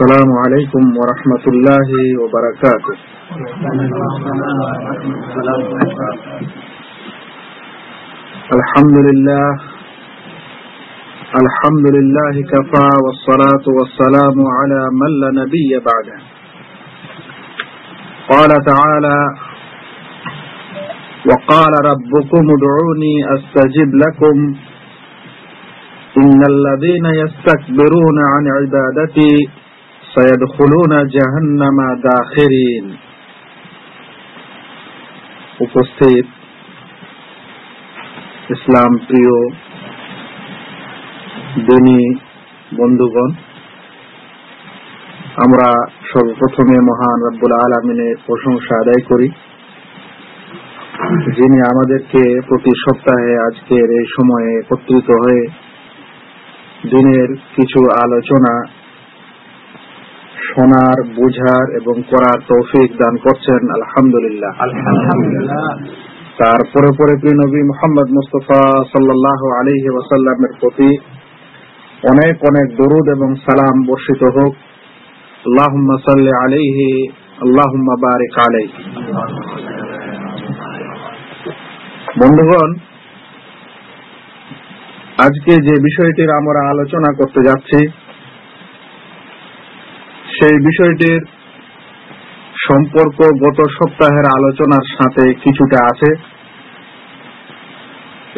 السلام عليكم ورحمة الله وبركاته. الحمد لله الحمد لله كفى والصلاة والسلام على من لا نبي بعده. قال تعالى وقال ربكم ادعوني أستجب لكم. إن الذين يستكبرون عن عبادتي উপস্থিত ইসলাম প্রিয় দিনী বন্ধুগণ, আমরা সর্বপ্রথমে মহান রব্বুল আলমিনের প্রশংসা আদায় করি। যিনি আমাদেরকে প্রতি সপ্তাহে আজকের এই সময়ে একত্রিত হয়ে দিনের কিছু আলোচনা শোনার বুঝার এবং করার তৌফিক দান করছেন আলহামদুলিল্লাহ। তারপরে পরে প্রিয় নবী মোহাম্মদ মুস্তফা সাল্লাহ আলহি ওয়াসাল্লামের প্রতি অনেক অনেক দরুদ এবং সালাম বর্ষিত হোক। আল্লাহুম্মা সাল্লি আলাইহি আল্লাহুম্মা বারিক আলাইহি। বন্ধুগণ আজকে যে বিষয়টির আমরা আলোচনা করতে যাচ্ছি সেই বিষয়টির সম্পর্ক গত সপ্তাহের আলোচনার সাথে কিছুটা আছে।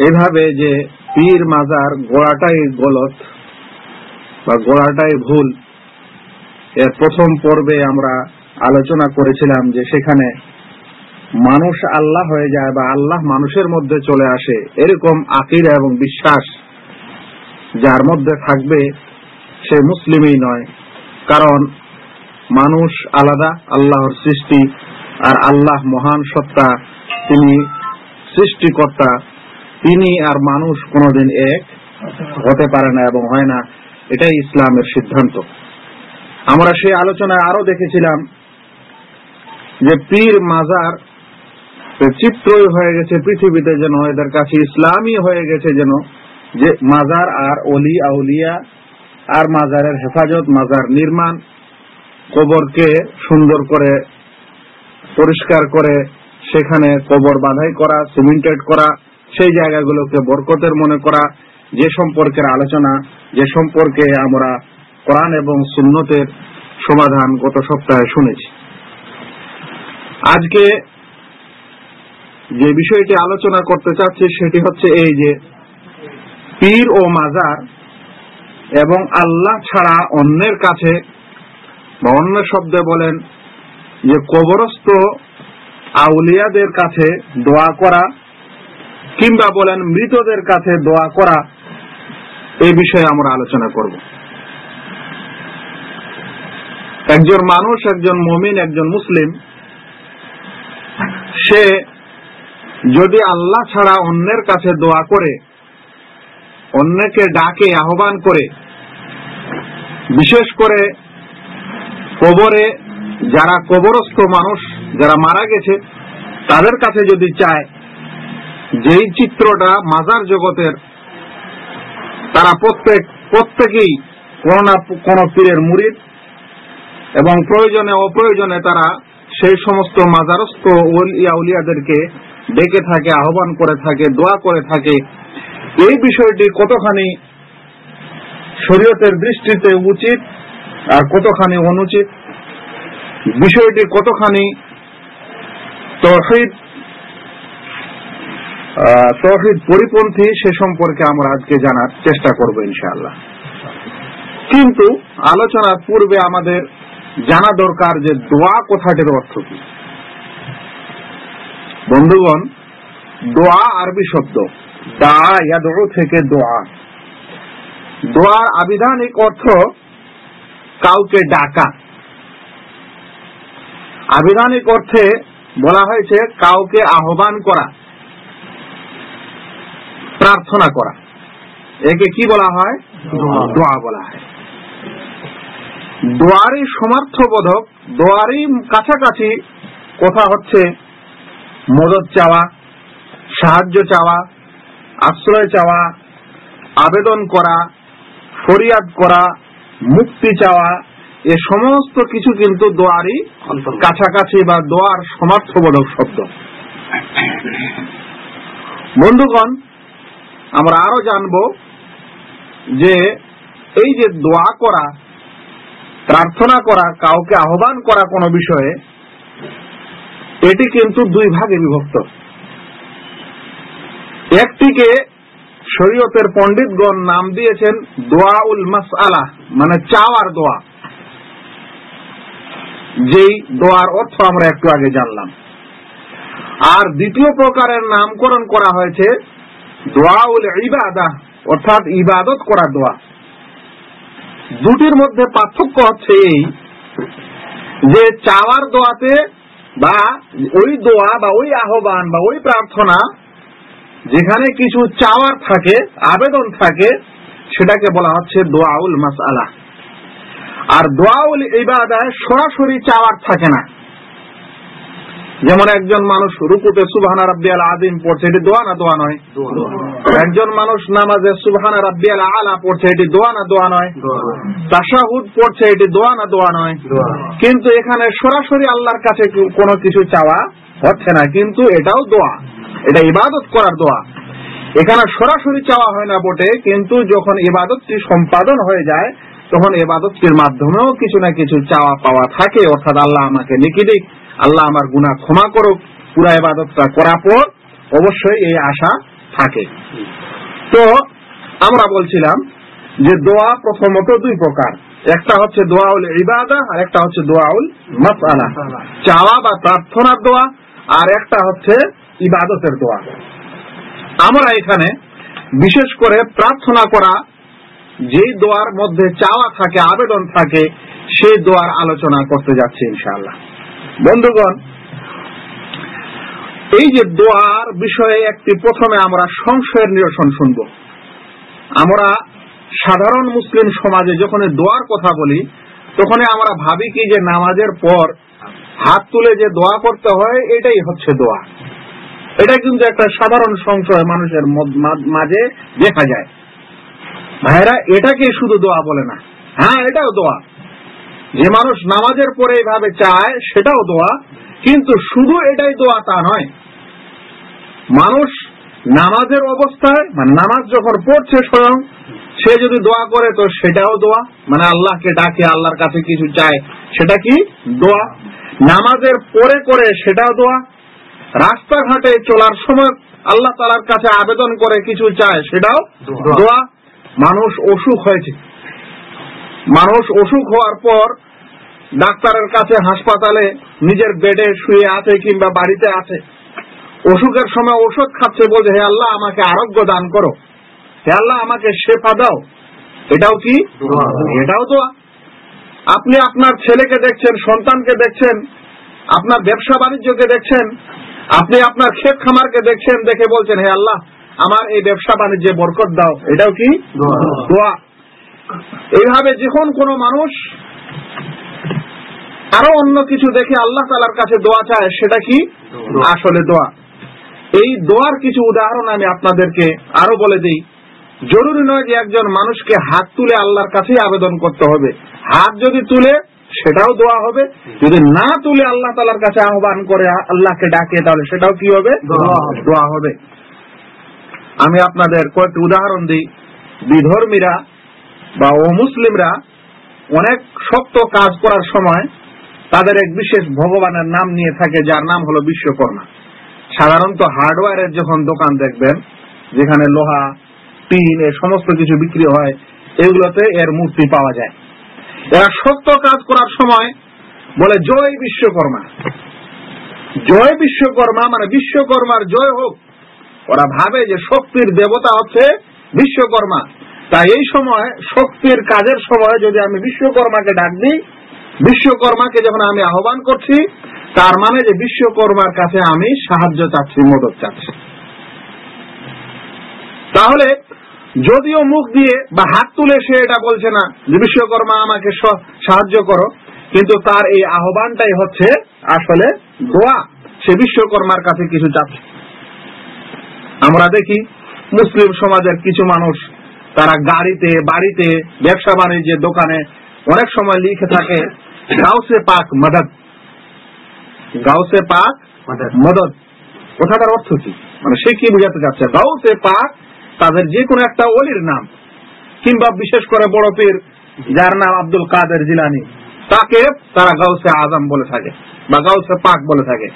এভাবে যে পীর মাজার গোড়াটাই গলত বা গোড়াটাই ভুল, এর প্রথম পর্বে আমরা আলোচনা করেছিলাম যে সেখানে মানুষ আল্লাহ হয়ে যায় বা আল্লাহ মানুষের মধ্যে চলে আসে, এরকম আকিরা এবং বিশ্বাস যার মধ্যে থাকবে সে মুসলিমই নয়। কারণ মানুষ আলাদা, আল্লাহর সৃষ্টি আর আল্লাহ মহান সত্তা, তিনি সৃষ্টিকর্তা, তিনি আর মানুষ কোনোদিন এক হতে পারে না এবং হয় না। এটাই ইসলামের সিদ্ধান্ত। আমরা সেই আলোচনায় আরও দেখেছিলাম যে পীর মাজার চিত্রই হয়ে গেছে পৃথিবীতে যেন, এদের কাছে ইসলামই হয়ে গেছে যেন, যে মাজার আর অলি, আউলিয়া আর মাজারের হেফাজত, মাজার নির্মাণ কবরকে সুন্দর করে পরিষ্কার করে সেখানে কবর বাধাই করা, সিমেন্টেড করা, সেই জায়গাগুলোকে বরকতের মনে করা, যে সম্পর্কের আলোচনা, যে সম্পর্কে আমরা কোরআন এবং সুন্নতের সমাধান গত সপ্তাহে শুনেছি। আজকে যে বিষয়টি আলোচনা করতে চাচ্ছি সেটি হচ্ছে এই যে পীর ও মাজার এবং আল্লাহ ছাড়া অন্যের কাছে বা অন্য শব্দে বলেন যে কবরস্থ আউলিয়াদের কাছে দোয়া করা কিংবা বলেন মৃতদের কাছে দোয়া করা এই বিষয়ে আমরা আলোচনা করব। একজন মানুষ, একজন মমিন, একজন মুসলিম, সে যদি আল্লাহ ছাড়া অন্যের কাছে দোয়া করে, অন্যকে ডাকে, আহ্বান করে, বিশেষ করে কবরে যারা কবরস্থ মানুষ, যারা মারা গেছে, তাদের কাছে যদি চায় যেই চিত্রটা মাজার জগতের, তারা প্রত্যেক প্রত্যেকেই কোন না কোন পীরের মুরিদ এবং প্রয়োজনে অপ্রয়োজনে তারা সেই সমস্ত মাজারস্থ উলিয়া উলিয়াদেরকে ডেকে থাকে, আহ্বান করে থাকে, দোয়া করে থাকে। এই বিষয়টি কতখানি শরীয়তের দৃষ্টিতে উচিত আর কতখানি অনুচিত? বিষয়টি কতখানি তহিদ পরিপন্থী সে সম্পর্কে আমরা আজকে জানার চেষ্টা করব ইনশাআল্লাহ। কিন্তু আলোচনার পূর্বে আমাদের জানা দরকার যে দোয়া কথাটির অর্থ কি। বন্ধুগণ, দোয়া আরবি শব্দ, দা থেকে দোয়া। দোয়ার আবিধানিক অর্থ কাউকে ডাকা। আবিধানিক অর্থে বলা হয়েছে কাউকে আহ্বান করা প্রার্থনা করা। একে কি বলা হয়? দোয়া বলা হয়। দোয়ারই সমার্থবোধক দোয়ারই কাছাকাছি কথা হচ্ছে মদত চাওয়া সাহায্য চাওয়া আশ্রয় চাওয়া আবেদন করা ফরিয়াদ করা মুক্তি চাওয়া, এ সমস্ত কিছু কিন্তু দোয়ারই কাছাকাছি বা দোয়ার সমার্থবোধক শব্দ। বন্ধুগণ, আমরা আরও জানব যে এই যে দোয়া করা, প্রার্থনা করা, কাউকে আহ্বান করা কোনো বিষয়ে, এটি কিন্তু দুই ভাগে বিভক্ত। একটিকে শরীয়তের পণ্ডিতগণ নাম দিয়েছেন দোয়াউল মাসআলা মানে চাওয়ার দোয়া। যেই দোয়ার অর্থ আমরা একটু আগে জানলাম। আর দ্বিতীয় প্রকারের নামকরণ করা হয়েছে দোয়াউল ইবাদা, অর্থাৎ ইবাদত করা দোয়া। দুটির মধ্যে পার্থক্য হচ্ছে এই যে চাওয়ার দোয়াতে বা ওই দোয়া বা ওই আহ্বান বা ওই প্রার্থনা যেখানে কিছু চাওয়ার থাকে আবেদন থাকে সেটাকে বলা হচ্ছে দোয়াউল মাসআলা। আর দোয়াউল ইবাদায় সরাসরি চাওয়ার থাকে না। যেমন একজন মানুষ রুকুতে সুবহানা রাব্বিয়াল আযীম পড়ছে এটি দোয়া না দোয়া নয়? একজন মানুষ নামাজে সুবহানা রাব্বিয়াল আলা পড়ছে এটি দোয়া না দোয়া নয়? তাশাহুদ পড়ছে এটি দোয়া না দোয়া নয়? কিন্তু এখানে সরাসরি আল্লাহর কাছে কোনো কিছু চাওয়া হচ্ছে না কিন্তু এটাও দোয়া। এটা ইবাদত করার দোয়া। এখানে সরাসরি চাওয়া হয় না বটে, কিন্তু যখন ইবাদতটি সম্পাদন হয়ে যায়, তখন ইবাদতটির মাধ্যমেও কিছু না কিছু চাওয়া পাওয়া থাকে। অর্থাৎ আল্লাহ আমাকে লিখি দিক, আল্লাহ আমার গুনাহ ক্ষমা করুক, পুরা ইবাদতটা করার পর অবশ্যই এই আশা থাকে। তো আমরা বলছিলাম যে দোয়া প্রথমত দুই প্রকার। একটা হচ্ছে দোয়াউল ইবাদা, আর একটা হচ্ছে দোয়াউল মাসআলা। চাওয়া বা প্রার্থনার দোয়া, আর একটা হচ্ছে ইবাদতের দোয়া। আমরা এখানে বিশেষ করে প্রার্থনা করা, যেই দোয়ার মধ্যে চাওয়া থাকে, আবেদন থাকে, সেই দোয়ার আলোচনা করতে যাচ্ছি ইনশাআল্লাহ। বন্ধুগণ, এই যে দোয়ার বিষয়ে একটি প্রথমে আমরা সংশয়ের নিরসন শুনব। আমরা সাধারণ মুসলিম সমাজে যখন দোয়ার কথা বলি তখন আমরা ভাবি কি যে নামাজের পর হাত তুলে যে দোয়া করতে হয়, এটাই হচ্ছে দোয়া। এটা কিন্তু একটা সাধারণ সংশয় মানুষের মাঝে দেখা যায়। ভাইরা এটাকে শুধু দোয়া বলে না। হ্যাঁ এটাও দোয়া। যে মানুষ নামাজের পরে এইভাবে চায়, সেটাও দোয়া। কিন্তু শুধু এটাই দোয়া তা নয়। মানুষ নামাজের অবস্থায় মানে নামাজ যখন পড়ছে স্বয়ং, সে যদি দোয়া করে তো সেটাও দোয়া। মানে আল্লাহকে ডাকে, আল্লাহর কাছে কিছু চায়, সেটা কি? দোয়া। নামাজের পরে করে সেটাও দোয়া। রাস্তাঘাটে চলার সময় আল্লাহ তালার কাছে আবেদন করে কিছু চায় সেটাও দোয়া। মানুষ অসুখ হয়েছে। মানুষ অসুখ হওয়ার পর ডাক্তারের কাছে হাসপাতালে নিজের বেডে শুয়ে আছে কিংবা বাড়িতে আছে। অসুখের সময় ওষুধ খাচ্ছে বলছে হে আল্লাহ আমাকে আরোগ্য দান করো। হে আল্লাহ আমাকে শেফা দাও। এটাও কি? এটাও তো আপনি আপনার ছেলেকে দেখছেন সন্তানকে দেখছেন আপনার ব্যবসা বাণিজ্যকে দেখছেন আপনি আপনার ক্ষেত খামারকে দেখছেন দেখে বলছেন হে আল্লাহ আমার এই ব্যবসা বাণিজ্যে বরকত দাও। এটাও কি? দোয়া। এইভাবে যখন কোনো মানুষ আরও অন্য কিছু দেখে আল্লাহ তালার কাছে দোয়া চায় সেটা কি? আসলে দোয়া। এই দোয়ার কিছু উদাহরণ আমি আপনাদেরকে আরও বলে দিই। জরুরি নয় যে একজন মানুষকে হাত তুলে আল্লাহর কাছেই আবেদন করতে হবে। হাত যদি তুলে সেটাও দোয়া হবে। যদি না তুলে আল্লাহ তালার কাছে আহ্বান করে আল্লাহকে ডাকে তাহলে সেটাও কি হবে। দোয়া হবে। আমি আপনাদের কয়েকটি উদাহরণ দিই। বিধর্মীরা বা অমুসলিমরা অনেক শক্ত কাজ করার সময় তাদের এক বিশেষ ভগবানের নাম নিয়ে থাকে যার নাম হলো বিশ্বকর্মা। সাধারণত হার্ডওয়্যারের যখন দোকান দেখবেন যেখানে লোহা টিন এ সমস্ত কিছু বিক্রি হয় এগুলোতে এর মূর্তি পাওয়া যায়। এরা শক্ত কাজ করার সময় বলে, জয় বিশ্বকর্মা। জয় বিশ্বকর্মা মানে বিশ্বকর্মার জয় হোক। ওরা ভাবে যে শক্তির দেবতা হচ্ছে বিশ্বকর্মা। তাই এই সময়, শক্তির কাজের সময় যদি আমি বিশ্বকর্মাকে ডাক দিই, বিশ্বকর্মাকে যখন আমি আহ্বান করছি, তার মানে যে বিশ্বকর্মার কাছে আমি সাহায্য চাচ্ছি, মদত চাচ্ছি। তাহলে যদিও মুখ দিয়ে বা হাত তুলে সে এটা বলছে না, যে বিশ্বকর্মা আমাকে সাহায্য করো, কিন্তু তার এই আহ্বানটাই হচ্ছে আসলে দোয়া। সে বিশ্বকর্মার কাছে কিছু চাচ্ছে আমরা দেখি মুসলিম সমাজের কিছু মানুষ, তারা গাড়িতে, বাড়িতে, ব্যবসা বাণিজ্যের দোকানে অনেক সময় লিখে থাকে, গাউসে পাক মদত গাউসে পাক মদত কথাটার অর্থ কি? মানে সে কি বুঝাতে চাচ্ছে? গাউসে পাক তাদের যে কোনো একটা অলির নাম কিংবা বিশেষ করে বড় পীর যার নাম আব্দুল কাদের জিলানি তাকে তারা গাউসে আজম বলে থাকে বা গাউসে পাক বলে থাকে।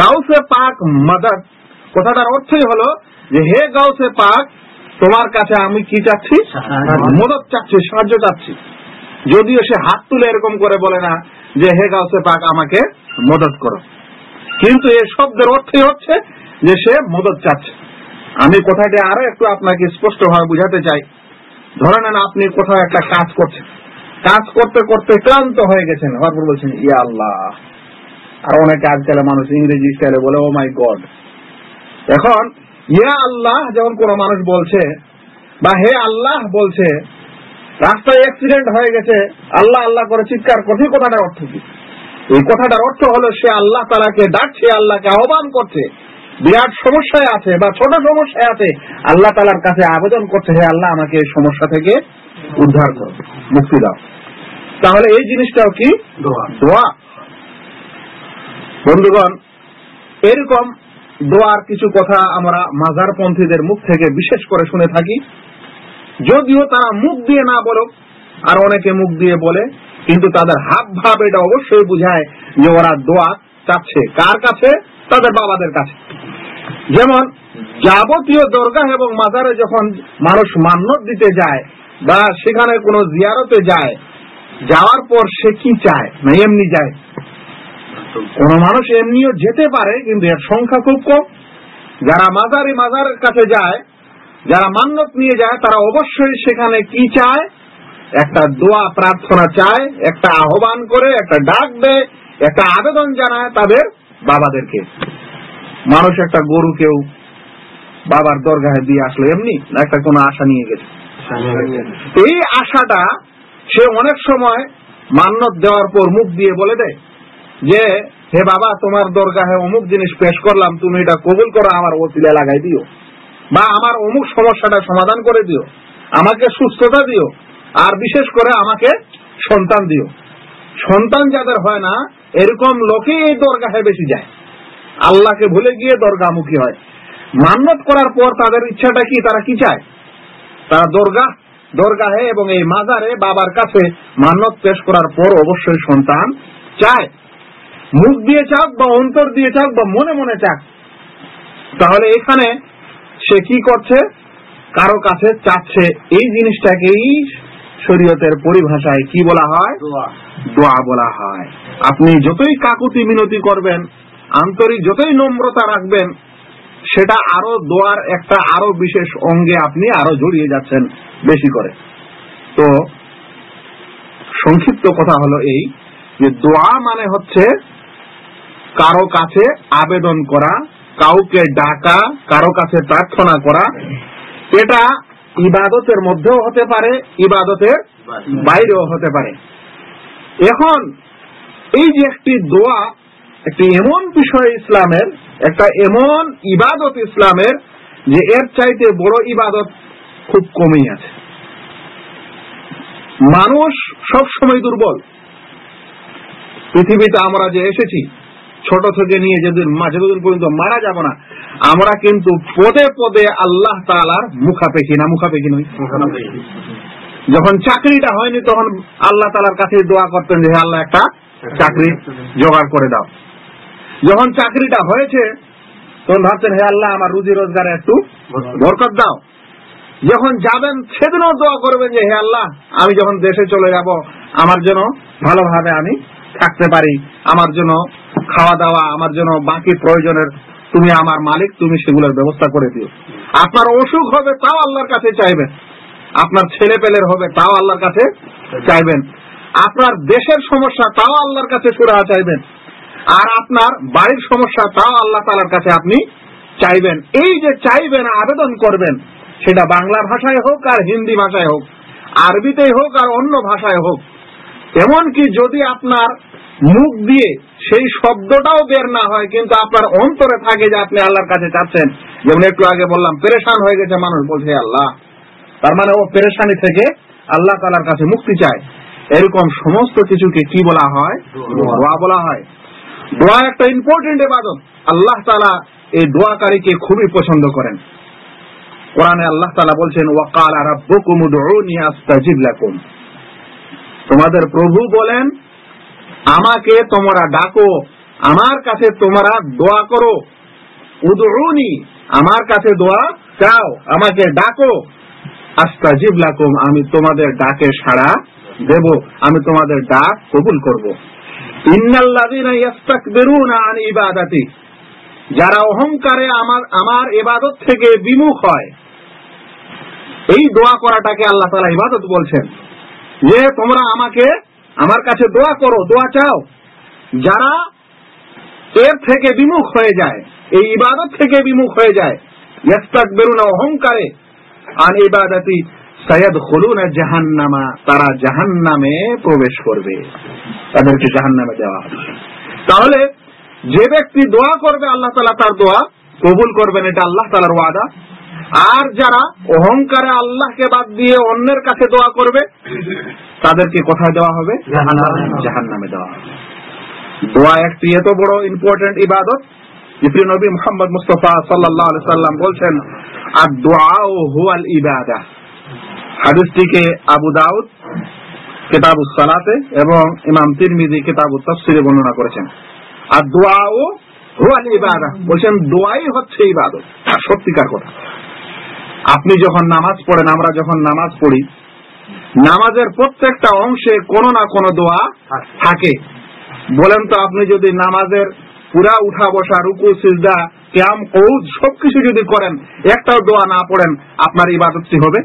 গাউসে পাক মদত কথাটার অর্থই হলো যে হে গাউসে পাক তোমার কাছে আমি কি চাচ্ছি? মদত চাচ্ছি সাহায্য চাচ্ছি। যদিও সে হাত তুলে এরকম করে বলে না যে হে গাউসে পাক আমাকে মদত করো। কিন্তু এই শব্দের অর্থই হচ্ছে যে সে মদত চাচ্ছে। আমি কথাটি আরও একটু আপনাকে স্পষ্ট ভাবে বুঝাতে চাই। ধরে নেন আপনি কোথাও একটা কাজ করছেন। কাজ করতে করতে ক্লান্ত হয়ে গেছেন। হওয়ার পর বলছেন ইয়া আল্লাহ। আর অনেকে আজকাল মানুষ ইংরেজি স্টাইলে বলে ও মাই গড এখন, ইয়া আল্লাহ যখন কোন মানুষ বলছে, বা হে আল্লাহ বলছে, রাস্তায় অ্যাক্সিডেন্ট হয়ে গেছে, আল্লাহ আল্লাহ করে চিৎকার করছে কথাটার অর্থ কি? এই কথাটার অর্থ হলো, সে আল্লাহ তালাকে ডাকছে, আল্লাহকে আহ্বান করছে। বিরাট সমস্যায় আছে বা ছোট সমস্যায় আছে আল্লাহ তালার কাছে আবেদন করছে হে আল্লাহ আমাকে এই সমস্যা থেকে উদ্ধার করো মুক্তি দাও। তাহলে এই জিনিসটাও কি? দোয়া। বন্ধুগণ এরকম দোয়ার কিছু কথা আমরা মাজারপন্থীদের মুখ থেকে বিশেষ করে শুনে থাকি। যদিও তারা মুখ দিয়ে না বলো আর অনেকে মুখ দিয়ে বলে কিন্তু তাদের হাব ভাব এটা অবশ্যই বুঝায় যে ওরা দোয়া চাচ্ছে। কার কাছে? তাদের বাবাদের কাছে। যেমন যাবতীয় দরগাহ এবং মাজারে যখন মানুষ মান্যত দিতে যায় বা সেখানে কোনো জিয়ারতে যায়, যাওয়ার পর সে কি চায়? না, এমনি যায়। কোন মানুষ এমনিও যেতে পারে, কিন্তু এর সংখ্যা খুব কম। যারা মাজারি মাজারের কাছে যায়, যারা মান্যত নিয়ে যায়, তারা অবশ্যই সেখানে কি চায়? একটা দোয়া, প্রার্থনা চায়, একটা আহ্বান করে, একটা ডাক দেয়, একটা আবেদন জানায় তাদের বাবাদেরকে। মানুষ একটা গরু কেউ বাবার দরগাহে দিয়ে আসলো, এমনি না, একটা কোনো আশা নিয়ে গেছে। এই আশাটা সে অনেক সময় মান্যত দেওয়ার পর মুখ দিয়ে বলে দেয় যে, হে বাবা, তোমার দরগাহে অমুক জিনিস পেশ করলাম, তুমি এটা কবুল করো, আমার ওসিলা লাগাই দিও। বা আমার অমুক সমস্যাটা সমাধান করে দিও। আমাকে সুস্থতা দিও। আর বিশেষ করে আমাকে সন্তান দিও। সন্তান যাদের হয় না, এরকম লোকে এই দরগাহে বেশি যায়। আল্লাহকে ভুলে গিয়ে দরগামুখী হয়। মান্যত করার পর তাদের ইচ্ছাটা কি, তারা কি চায়? তারা দরগা, দরগাহে এবং এই মাজারে বাবার কাছে মান্যত পেশ করার পর অবশ্যই সন্তান চায়। মুখ দিয়ে চাক বা অন্তর দিয়ে চাক বা মনে মনে চাক। তাহলে এখানে সে কি করছে? কারও কাছে চাচ্ছে, এই জিনিসটাকেই শরীয়তের পরিভাষায় কি বলা হয়? দোয়া। বলা হয়। আপনি যতই কাকুতি মিনতি করবেন আন্তরিক যতই নম্রতা রাখবেন সেটা আরও দোয়ার একটা আরও বিশেষ অঙ্গে আপনি আরও জড়িয়ে যাচ্ছেন বেশি করে। তো সংক্ষিপ্ত কথা হলো এই যে দোয়া মানে হচ্ছে কারও কাছে আবেদন করা কাউকে ডাকা কারও কাছে প্রার্থনা করা। এটা ইবাদতের মধ্যেও হতে পারে, ইবাদতের বাইরেও হতে পারে। এখন, এই যে একটি দোয়া, একটি এমন বিষয় ইসলামের, একটা এমন ইবাদত ইসলামের, যে এর চাইতে বড় ইবাদত খুব কমই আছে। মানুষ সব সময় দুর্বল। পৃথিবীতে আমরা যে এসেছি ছোট থেকে নিয়ে যেদিন যতদিন পর্যন্ত মারা যাব না, আমরা কিন্তু পদে পদে আল্লাহ তালার মুখাপেখি না মুখাপেখি নই যখন চাকরিটা হয়নি, তখন আল্লাহ তালার কাছে দোয়া করতেন যে আল্লাহ, একটা চাকরি জোগাড় করে দাও। যখন চাকরিটা হয়েছে, তখন ভাবছেন হে আল্লাহ, আমার রুজি রোজগারে একটু বরকত দাও। যখন যাবেন, সেদিনও দোয়া করবেন যে, হে আল্লাহ, আমি যখন দেশে চলে যাব, আমার জন্য ভালোভাবে আমি থাকতে পারি। আমার জন্য খাওয়া দাওয়া, আমার জন্য বাকি প্রয়োজনের তুমি আমার মালিক, তুমি সেগুলোর ব্যবস্থা করে দিও। আপনার অসুখ হবে তাও আল্লাহর কাছে চাইবেন। আপনার ছেলে পেলের হবে তাও আল্লাহর কাছে চাইবেন। আপনার দেশের সমস্যা তাও আল্লাহর কাছে সুরাহা চাইবেন। আর আপনার বাড়ির সমস্যা তাও আল্লাহ তালার কাছে আপনি চাইবেন। এই যে চাইবেন, আবেদন করবেন, সেটা বাংলা ভাষায় হোক আর হিন্দি ভাষায় হোক, আরবিতেই হোক আর অন্য ভাষায় হোক, এমনকি যদি আপনার মুখ দিয়ে সেই শব্দটাও বের না হয় কিন্তু আপনার অন্তরে থাকে যে আপনি আল্লাহর কাছে চাচ্ছেন। যেমন একটু আগে বললাম পেরেশান হয়ে গেছে মানুষ বলছে আল্লাহ। তার মানে ও পেরেশানি থেকে আল্লাহ তালার কাছে মুক্তি চায়। এরকম সমস্ত কিছুকে কি বলা হয়? দোয়া। বলা হয়। দোয়া একটা ইম্পর্টেন্ট এবাদত আল্লাহ তালা এই দোয়াকারীকে খুবই পছন্দ করেন। কোরআনে আল্লাহ তালা বলছেন ওয়াকাল রাব্বুকুম উদউনি আস্তাজিব লাকুম। তোমাদের প্রভু বলেন আমাকে তোমরা ডাকো, আমার কাছে তোমরা দোয়া করো। উদউনি আমার কাছে দোয়া চাও, আমাকে ডাকো। আস্তাজিব লাকুম, আমি তোমাদের ডাকে সাড়া দেব, আমি তোমাদের ডাক কবুল করব। ইবাদাতি, যারা অহংকারে আমার আমার ইবাদত থেকে বিমুখ হয়। এই দোয়া করাটাকে আল্লাহ তাআলা ইবাদত বলছেন যে, তোমরা আমাকে আমার কাছে দোয়া করো, দোয়া চাও। যারা এর থেকে বিমুখ হয়ে যায়, এই ইবাদত থেকে বিমুখ হয়ে যায় ইস্তাকবিরুনা অহংকারে, আন ইবাদাতি সৈয়দ খুলুন জাহান্নামা, তারা জাহান্নামে প্রবেশ করবে। তাদেরকে জাহান্নামে দেওয়া হবে। তাহলে যে ব্যক্তি দোয়া করবে, আল্লাহ তালা তার দোয়া কবুল করবেন, এটা আল্লাহ তালার ওয়াদা। আর যারা অহংকারে আল্লাহকে বাদ দিয়ে অন্যের কাছে দোয়া করবে তাদেরকে কোথায় দেওয়া হবে? জাহান নামে দেওয়া হবে। দোয়া একটি এত বড় ইম্পর্টেন্ট ইবাদত যে নবী মোহাম্মদ মুস্তফা সাল্লাহ সাল্লাম বলছেন আর দোয়া ও হুয়াল ইবাদা। হাদিসটিকে আবু দাউদ কেতাব সালাতে এবং ইমাম তিরমিজি কেতাব তফসিরে বর্ণনা করেছেন। আর দোয়া ও হুয়াল ইবাদা। বলছেন দোয়াই হচ্ছে ইবাদত। সত্যিকার কথা। আপনি যখন নামাজ পড়েন আমরা যখন নামাজ পড়ি নামাজের প্রত্যেকটা অংশে কোনো না কোনো দোয়া থাকে। বলেন তো আপনি যদি নামাজের পুরা উঠা বসা রুকু সিজদা ক্যাম কৌদ সবকিছু যদি করেন একটাও দোয়া না পড়েন আপনার ইবাদতটি হবে?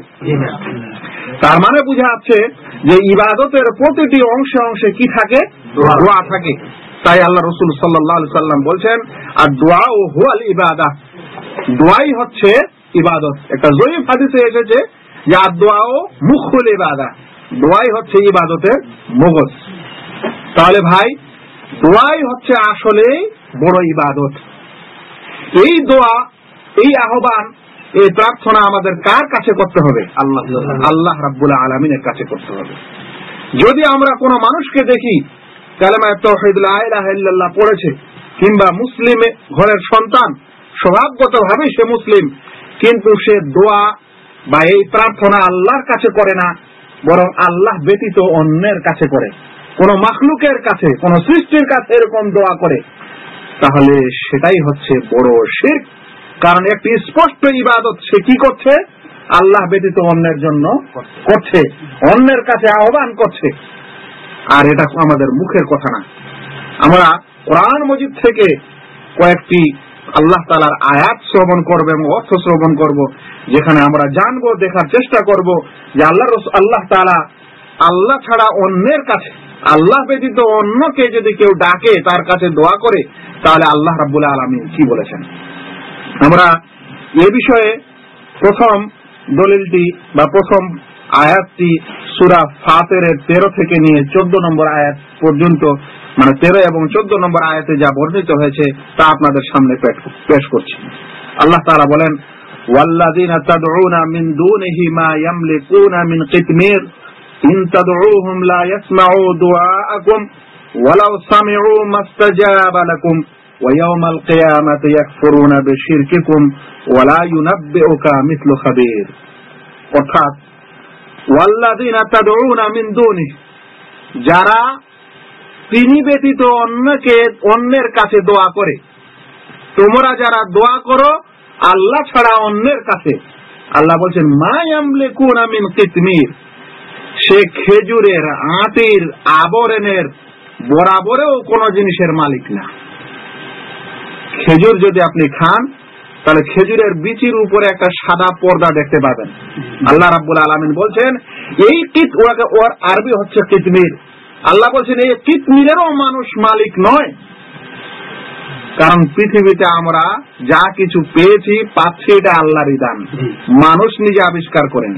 তার মানে বোঝা যাচ্ছে যে ইবাদতের প্রতিটি অংশে অংশে কি থাকে? দোয়া। থাকে। তাই আল্লাহ রসুল সাল্লাহ সাল্লাম বলছেন আর দোয়া ও হুয়াল ইবাদা। দোয়াই হচ্ছে ইবাদত। একটা জয়ীফ হাদিসে এসেছে যে আর দোয়া ও মুখুল ইবাদা। দোয়াই হচ্ছে ইবাদতের মগজ। তাহলে ভাই দোয়াই হচ্ছে আসলে বড় ইবাদত। এই দোয়া এই আহ্বান এই প্রার্থনা আমাদের কার কাছে করতে হবে? আল্লাহ আল্লাহ রাব্বুল আলমিনের কাছে করতে হবে। যদি আমরা কোনো মানুষকে দেখি কালেমায় তহিদুল্লাহ পড়েছে কিংবা মুসলিম ঘরের সন্তান স্বভাবগত ভাবে সে মুসলিম কিন্তু সে দোয়া বা এই প্রার্থনা আল্লাহর কাছে করে না, বরং আল্লাহ ব্যতীত অন্যের কাছে করে। কোন মাখলুকের কাছে, কোন সৃষ্টির কাছে এরকম দোয়া করে। তাহলে সেটাই হচ্ছে বড় শেখ কারণ একটি স্পষ্ট ইবাদত সে কি করছে? আল্লাহ ব্যতীত অন্যের জন্য করছে। অন্যের কাছে আহ্বান করছে। আর এটা আমাদের মুখের কথা না। আমরা কোরআন মজিদ থেকে কয়েকটি আল্লাহ তালার আয়াত শ্রবণ করব এবং অর্থ শ্রবণ করব, যেখানে আমরা জানব, দেখার চেষ্টা করব যে আল্লাহ আল্লাহ তালা আল্লাহ ছাড়া অন্যের কাছে, আল্লাহ ব্যতীত অন্যকে যদি কেউ ডাকে, তার কাছে দোয়া করে, তাহলে আল্লাহ রাবুল আলমী কি বলেছেন? আমরা এ বিষয়ে প্রথম দলিলটি বা প্রথম আয়াতটি সুরা ফাতের তেরো থেকে নিয়ে চোদ্দ নম্বর আয়াত পর্যন্ত মানে তেরো এবং চোদ্দ নম্বর আয়াতে যা বর্ণিত হয়েছে তা আপনাদের সামনে পেশ করছি আল্লাহ তারা বলেন والذين تدعون من دونه ما يملكون من قتمير إن تدعوهم لا يسمعوا دعاءكم ولو سمعوا ما استجاب لكم ويوم القيامة يكفرون بشرككم ولا ينبئك مثل خبير অর্থাৎ যারা তিনি ব্যতীত অন্যকে, অন্যের কাছে দোয়া করে। তোমরা যারা দোয়া করো, আল্লাহ ছাড়া অন্যের কাছে। আল্লাহ বলছেন মায়ামলে কুন আমিন কিতমির। সে খেজুরের আটির আবরণের বরাবরেও কোন জিনিসের মালিক না। খেজুর যদি আপনি খান তাহলে খেজুরের বিচির উপরে একটা সাদা পর্দা দেখতে পাবেন। আল্লাহ রাব্বুল আলমিন বলছেন, এই কিত ওয়াকে ওর আরবি হচ্ছে কিতমির। আল্লাহ বলছেন, এই কিতমিরেরও মানুষ মালিক নয়। কারণ পৃথিবীতে আমরা যা কিছু পেয়েছি, পাচ্ছি এটা আল্লাহরই দান। মানুষ নিজে আবিষ্কার করেন।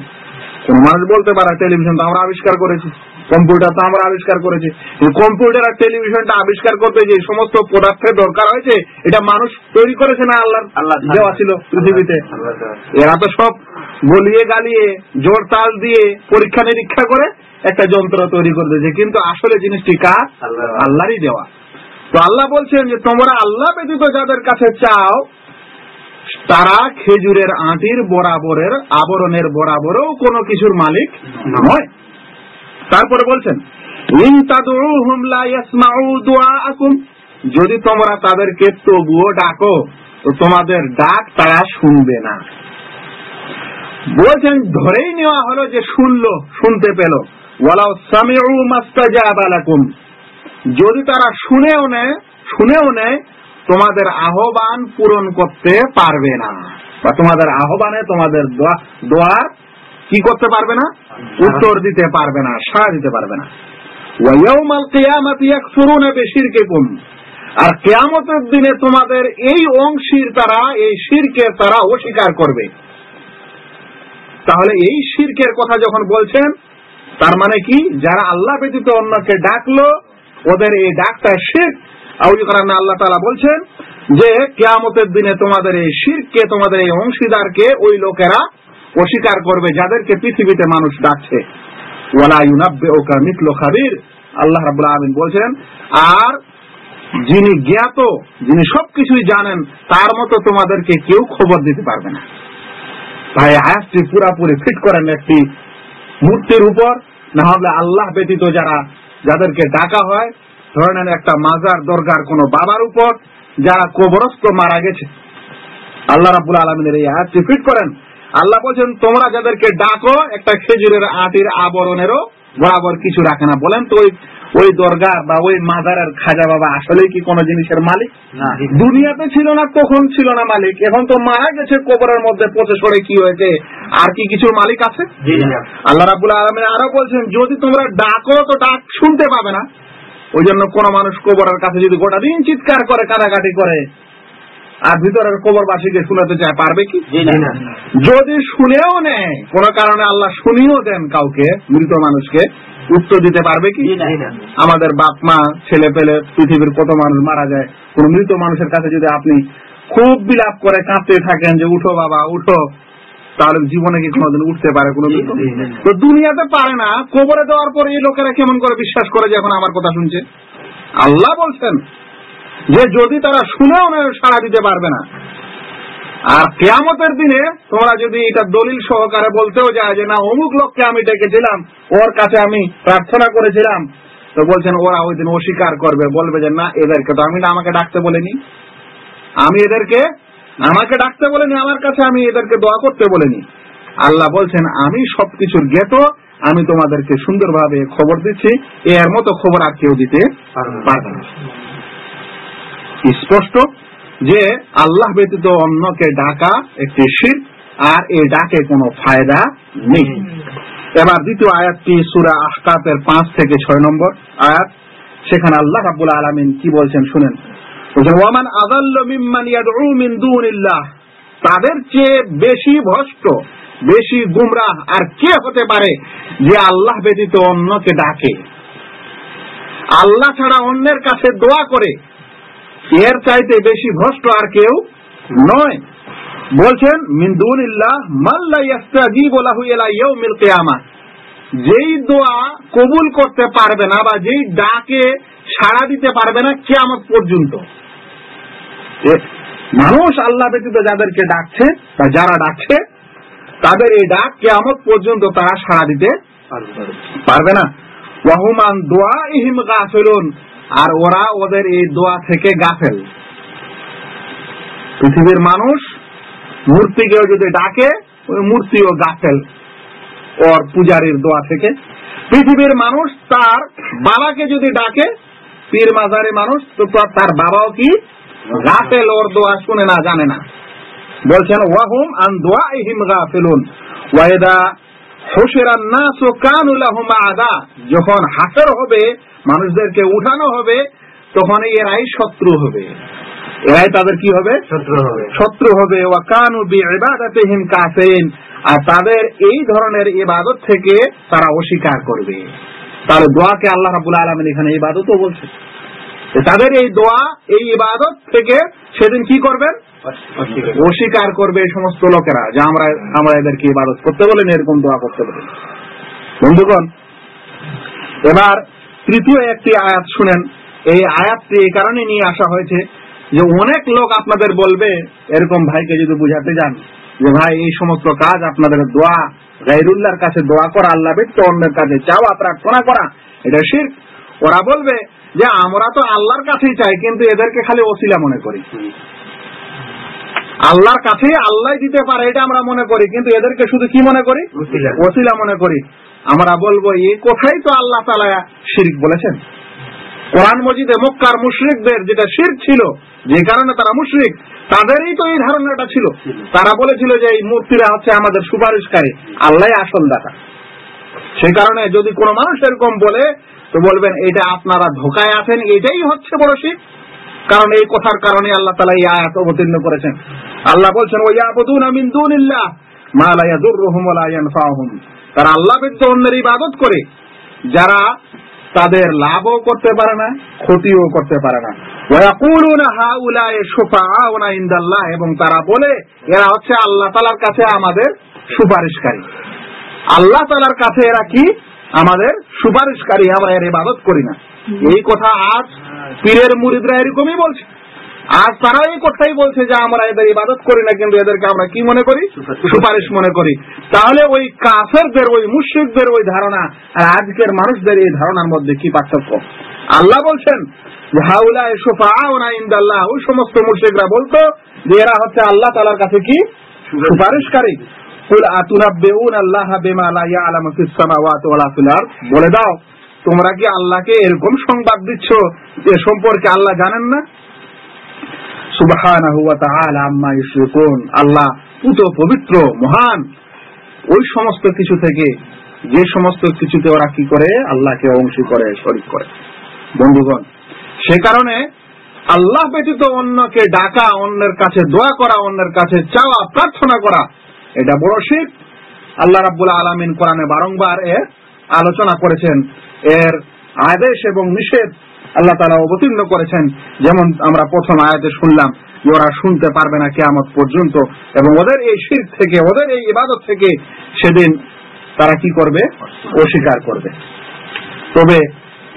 মানুষ বলতে পারে টেলিভিশন তো আমরা আবিষ্কার করেছি কম্পিউটার তো আমরা আবিষ্কার করেছি। কম্পিউটার আর টেলিভিশনটা আবিষ্কার করতে যে সমস্ত পদার্থের দরকার হয়েছে এটা মানুষ তৈরি করেছে না আল্লাহ আল্লাহ দেওয়া ছিল পৃথিবীতে? এরা তো সব গলিয়ে গালিয়ে জোর তাল দিয়ে পরীক্ষা নিরীক্ষা করে একটা যন্ত্র তৈরি করে দিয়েছে। কিন্তু আসলে জিনিসটি কার? আল্লাহ। আল্লাহরই দেওয়া। তো আল্লাহ বলছেন যে তোমরা আল্লাহ ব্যতীত যাদের কাছে চাও তারা খেজুরের আটির বরাবরের আবরণের বরাবরও কোনো কিছুর মালিক নয়। তারপরে বলছেন যদি তোমরা তাদেরকে তবুও ডাকো তোমাদের ডাক তারা শুনবে না। বলছেন, ধরেই নেওয়া হলো যে শুনলো, শুনতে পেল। ওয়ালাউ সামিউ মাস্তাজাবা লাকুম। যদি তারা শুনেও নেয় শুনেও নেয় তোমাদের আহ্বান পূরণ করতে পারবে না। বা তোমাদের আহ্বানে তোমাদের দোয়া- দোয়ার কি করতে পারবে না? উত্তর দিতে পারবে না, সাড়া দিতে পারবে না। আর কিয়ামতের দিনে তোমাদের এই অংশীর তারা, এই শিরকের তারা অস্বীকার করবে। তাহলে এই শিরকের কথা যখন বলছেন, তার মানে কি? যারা আল্লাহ ব্যতীত অন্যকে ডাকলো, ওদের এই ডাকটা শির কারণে আল্লাহ তালা বলছেন যে কেয়ামতের দিনে তোমাদের এই শিরকে, তোমাদের এই অংশীদারকে ওই লোকেরা অস্বীকার করবে যাদেরকে পৃথিবীতে মানুষ ডাকছে। আল্লাহ বলছেন, আর যিনি জ্ঞাত, যিনি সবকিছুই জানেন, তার মতো তোমাদেরকে কেউ খবর দিতে পারবে না। ভাই, আয়াতটি পুরাপুরি ফিট করেন একটি মূর্তির উপর, না হলে আল্লাহ ব্যতীত যারা, যাদেরকে ডাকা হয় ধরে নেন একটা মাজার দরগার কোন বাবার উপর যারা কবরস্থ মারা গেছে। আল্লাহ রাবুল আলমিনের এই আয়াতটি ফিট করেন। আল্লাহ বলছেন তোমরা যাদেরকে ডাকো একটা খেজুরের আটির আবরণেরও বরাবর কিছু রাখে না। বলেন তো ওই ওই দরগা বা ওই মাজারের খাজা বাবা আসলেই কি কোনো জিনিসের মালিক? না। দুনিয়াতে ছিল না তখন ছিল না মালিক। এখন তো মারা গেছে কবরের মধ্যে পচে সরে কি হয়েছে? আর কি কিছুর মালিক আছে? আল্লাহ রাবুল আলমিন আরও বলছেন যদি তোমরা ডাকো তো ডাক শুনতে পাবে না। ওই জন্য কোন মানুষ কবরের কাছে যদি গোটা দিন চিৎকার করে কাটাকাটি করে আর ভিতরের কবরবাসীকে শুনাতে চায় পারবে কি? যদি শুনেও নেয় কোন কারণে আল্লাহ শুনিও দেন কাউকে মৃত মানুষকে উত্তর দিতে পারবে কি? আমাদের বাপ মা ছেলে পেলে পৃথিবীর কত মানুষ মারা যায়। কোন মৃত মানুষের কাছে যদি আপনি খুব বিলাপ করে কাঁদতে থাকেন যে উঠো বাবা উঠো। তাহলে জীবনে কি কোনোদিন উঠতে পারে কোনো। তো দুনিয়াতে পারে না কবরে দেওয়ার পর এই লোকেরা কেমন করে বিশ্বাস করে যে এখন আমার কথা শুনছে? আল্লাহ বলছেন যে যদি তারা শুনেও সাড়া দিতে পারবে না। আর কেয়ামতের দিনে তোমরা যদি এটা দলিল সহকারে বলতেও যায় যে না অমুক লোককে আমি ডেকেছিলাম ওর কাছে আমি প্রার্থনা করেছিলাম। তো বলছেন ওরা ওই দিন অস্বীকার করবে বলবে যে না এদেরকে তো আমি না আমাকে ডাকতে বলিনি। আমি এদেরকে আমাকে ডাকতে বলিনি, আমার কাছে আমি এদেরকে দোয়া করতে বলিনি। আল্লাহ বলছেন, আমি সবকিছুর জ্ঞাত, আমি তোমাদেরকে সুন্দরভাবে খবর দিচ্ছি, এর মতো খবর আর কেউ দিতে পারবে না। স্পষ্ট যে আল্লাহ ব্যতীত অন্যকে ডাকা একটি শির, আর এই ডাকে কোনো ফায়দা নেই। এবার দ্বিতীয় আয়াতটি সুরা আহকাতের পাঁচ থেকে ছয় নম্বর আয়াত। সেখানে আল্লাহ রাব্বুল আলামিন কি বলছেন শুনেন। বলছেন আদাল্লু মিম্মান ইয়াদউ মিন দুনিল্লাহ। তাদের চেয়ে বেশি ভ্রষ্ট বেশি গুমরাহ আর কে হতে পারে যে আল্লাহ ব্যতীত অন্যকে ডাকে? আল্লাহ ছাড়া অন্যের কাছে দোয়া করে, এর চাইতে বেশি ভ্রষ্ট আর কেউ নয়। বলছেন মিন্দুনিল্লাহ মাল্লা ইয়াস্তাজিবু লাহু ইলা ইয়াউমিল কিয়ামা। যেই দোয়া কবুল করতে পারবে না বা যেই ডাকে সাড়া দিতে পারবে না কিয়ামত পর্যন্ত। এ, মানুষ আল্লাহ ব্যতীত যাদেরকে ডাকছে বা যারা ডাকছে তাদের এই ডাক কিয়ামত পর্যন্ত তারা সাড়া দিতে পারবে না। ওয়াহুমান দোয়া ইহিম গাফেলুন আর ওরা ওদের এই দোয়া থেকে গাফেল। পৃথিবীর মানুষ মূর্তিকেও যদি ডাকে ওই মূর্তিও গাফেল। ওর পূজারীর দোয়া থেকে। পৃথিবীর মানুষ তার বাবাকে যদি ডাকে পীর মাজারে মানুষ তো তার বাবাও কি গাফেল ওর দোয়া শুনে না জানে না। বলছেন ওয়াহুম আন দোয়া ইহিম গাফেলুন। ওয়াইদা হুশিরান নাসু কানু লাহুম আদা যখন হাসর হবে মানুষদেরকে উঠানো হবে তখন এরাই শত্রু হবে। এরাই তাদের কি হবে? শত্রু হবে। শত্রু হবে। ওয়া কানু বিইবাদাতিহিম কাফিরিন। আর তাদের এই ধরনের ইবাদত থেকে তারা অস্বীকার করবে। তাহলে দোয়াকে আল্লাহ রাব্বুল আলামিন এখানে ইবাদতও বলছে তাদের এই দোয়া এই ইবাদত থেকে সেদিন কি করবেন? অস্বীকার। করবে এই সমস্ত লোকেরা যে আমরা আমরা এদেরকে ইবাদত করতে বলেন এরকম দোয়া করতে বলেন। বন্ধুগণ এবার তৃতীয় একটি আয়াত শুনেন। এই আয়াতটি এই কারণে নিয়ে আসা হয়েছে যে অনেক লোক আপনাদের বলবে এরকম ভাইকে যদি বুঝাতে যান যে ভাই এই সমস্ত কাজ আপনাদের দোয়া গাইরুল্লাহর কাছে দোয়া করা আল্লাহ ব্যক্ত অন্যের কাছে চাওয়া প্রার্থনা করা এটা শির ওরা বলবে যে আমরা তো আল্লাহর কাছেই চাই কিন্তু এদেরকে খালি ওসিলা মনে করি। আল্লাহর কাছে আল্লাহ দিতে পারে এটা আমরা মনে করি কিন্তু এদেরকে শুধু কি মনে করি? ওসিলা। মনে করি। আমরা বলব এই কোথায় তো আল্লাহ তালা শিরিক বলেছেন? কোরআন মজিদে মক্কার মুশরিকদের যেটা শির ছিল যে কারণে তারা মুশরিক তাদেরই তো এই ধারণাটা ছিল। তারা বলেছিল যে এই মূর্তিরা হচ্ছে আমাদের সুপারিশকারী আল্লাহ আসল দাতা। সেই কারণে যদি কোনো মানুষ এরকম বলে তো বলবেন, এটা আপনারা ধোকায় আছেন, এটাই হচ্ছে বড় শিখ কারণ এই কথার কারণে আল্লাহ তালা এই আয়াত অবতীর্ণ করেছেন। আল্লাহ বলছেন ওই আবুদুন আমিন তারা আল্লাহ অন্যের ইবাদত করে, যারা তাদের লাভও করতে পারে না, ক্ষতিও করতে পারে না। এবং তারা বলে, এরা হচ্ছে আল্লাহ তাআলার কাছে আমাদের সুপারিশকারী। আল্লাহ তাআলার কাছে এরা কি? আমাদের সুপারিশকারী আমরা এর ইবাদত করি না। এই কথা আজ পীরের মুরিদরা এরকমই বলছে। আজ তারা এই কথাই বলছে যে আমরা এদের ইবাদত করি না কিন্তু এদেরকে আমরা কি মনে করি? সুপারিশ। মনে করি। তাহলে ওই কাফেরদের ওই মুশ্রিকদের ওই ধারণা আর আজকের মানুষদের এই ধারণার মধ্যে কি পার্থক্য? আল্লাহ বলছেন যে হাউলা সোফা ইন্দাল্লাহ ওই সমস্ত মুশ্রিকরা বলতো যে এরা হচ্ছে আল্লাহ তালার কাছে কি? সুপারিশকারী। বলে দাও, তোমরা কি আল্লাহকে এরকম সংবাদ দিচ্ছ যে সম্পর্কে আল্লাহ জানেন না? সুবহানাহু আল্লাহ পুত পবিত্র, মহান। ওই সমস্ত কিছু থেকে, যে সমস্ত কিছুতে ওরা কি করে? আল্লাহকে অংশী করে, শরীক করে। বন্ধুগণ, সে কারণে আল্লাহ ব্যতীত অন্যকে ডাকা, অন্যের কাছে দোয়া করা, অন্যের কাছে চাওয়া, প্রার্থনা করা এটা বড় শিখ আল্লাহ রাব্বুল আলামিন কোরআনে বারংবার এর আলোচনা করেছেন। এর আদেশ এবং নিষেধ আল্লাহ তালা অবতীর্ণ করেছেন। যেমন আমরা প্রথম আয়াতে শুনলাম ওরা শুনতে পারবে না কেয়ামত পর্যন্ত এবং ওদের এই শির থেকে, ওদের এই ইবাদত থেকে সেদিন তারা কি করবে? অস্বীকার করবে। তবে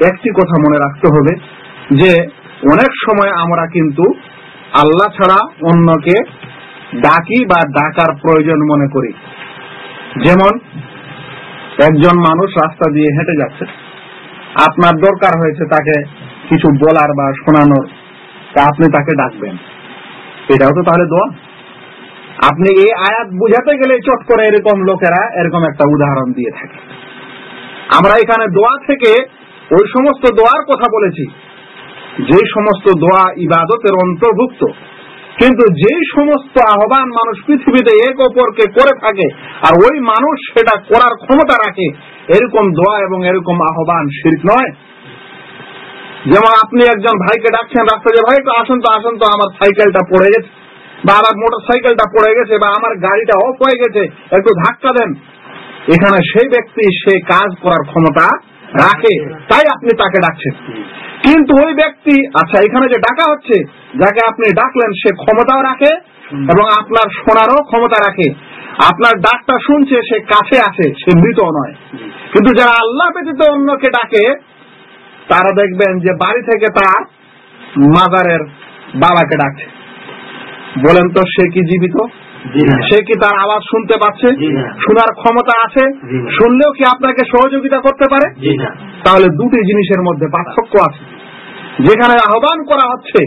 একটি কথা মনে রাখতে হবে, যে অনেক সময় আমরা কিন্তু আল্লাহ ছাড়া অন্যকে ডাকি বা ডাকার প্রয়োজন মনে করি। যেমন, একজন মানুষ রাস্তা দিয়ে হেঁটে যাচ্ছে। আপনার দরকার হয়েছে তাকে কিছু বলার বা শোনানোর, তা আপনি তাকে ডাকবেন। এটাও তো তাহলে দোয়া। আপনি এই আয়াত বুঝাতে গেলে চট করে এরকম লোকেরা এরকম একটা উদাহরণ দিয়ে থাকে। আমরা এখানে দোয়া থেকে ওই সমস্ত দোয়ার কথা বলেছি। যে সমস্ত দোয়া ইবাদতের অন্তর্ভুক্ত কিন্তু যেই সমস্ত আহ্বান মানুষ পৃথিবীতে এক অপরকে করে থাকে আর ওই মানুষ সেটা করার ক্ষমতা রাখে, এরকম দোয়া এবং এরকম আহ্বান শির্ক নয়। যেমন আপনি একজন ভাইকে ডাকছেন রাস্তা যে, ভাই তো আসুন তো আসুন তো, আমার সাইকেলটা পড়ে গেছে বা আমার মোটর সাইকেলটা পড়ে গেছে বা আমার গাড়িটা অফ হয়ে গেছে, একটু ধাক্কা দেন। এখানে সেই ব্যক্তি সে কাজ করার ক্ষমতা রাখে, তাই আপনি তাকে ডাকছেন। কিন্তু ওই ব্যক্তি আচ্ছা এখানে যে ডাকা হচ্ছে যাকে আপনি ডাকলেন সে ক্ষমতাও রাখে এবং আপনার শোনারও ক্ষমতা রাখে। আপনার ডাকটা শুনছে সে কাছে আছে সে মৃত নয়। কিন্তু যারা আল্লাহ ব্যতীত অন্যকে ডাকে তারা দেখবেন যে বাড়ি থেকে তার মাজারের বাবাকে ডাকছে। বলেন তো সে কি জীবিত? সে কি তার আওয়াজ শুনতে পাচ্ছে? শোনার ক্ষমতা আছে? শুনলেও কি আপনাকে সহযোগিতা করতে পারে? তাহলে দুটি জিনিসের মধ্যে পার্থক্য আছে। যেখানে আহ্বান করা হচ্ছে